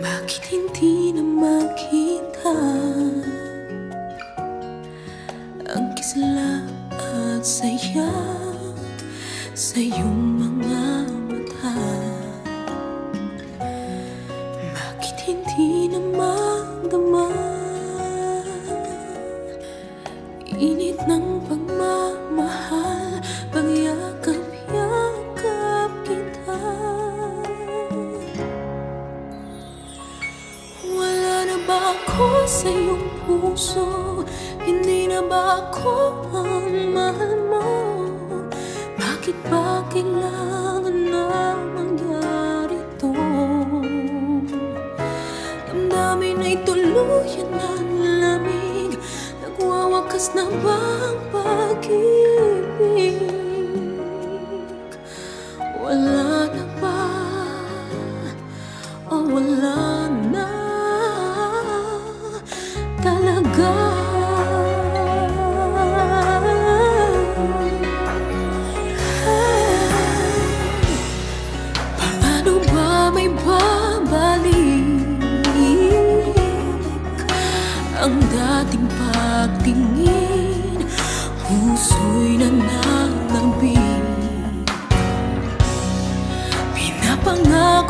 Bakit hindi na makita? Ang kisla at saya Sa iyong mga mata. Bakit hindi na magdama Init ng pagmamahal sa iyong puso? Hindi na ba ako ang mahal mo? Bakit ba kailangan na mangyari to? Damdamin ay tuluyan ng lamig Nagwawakas na ba ang pag-ibig? Wala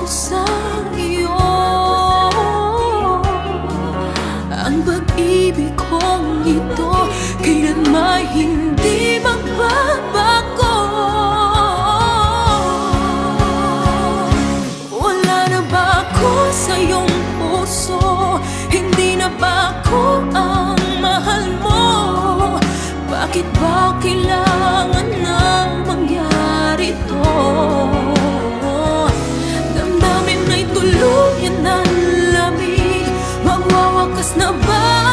ko sa Ang pag-ibig kong ito Kailanman hindi magbabago Wala na ba ako sa iyong puso? Hindi na ba ang mahal mo? Bakit ba kailangan? there's nobody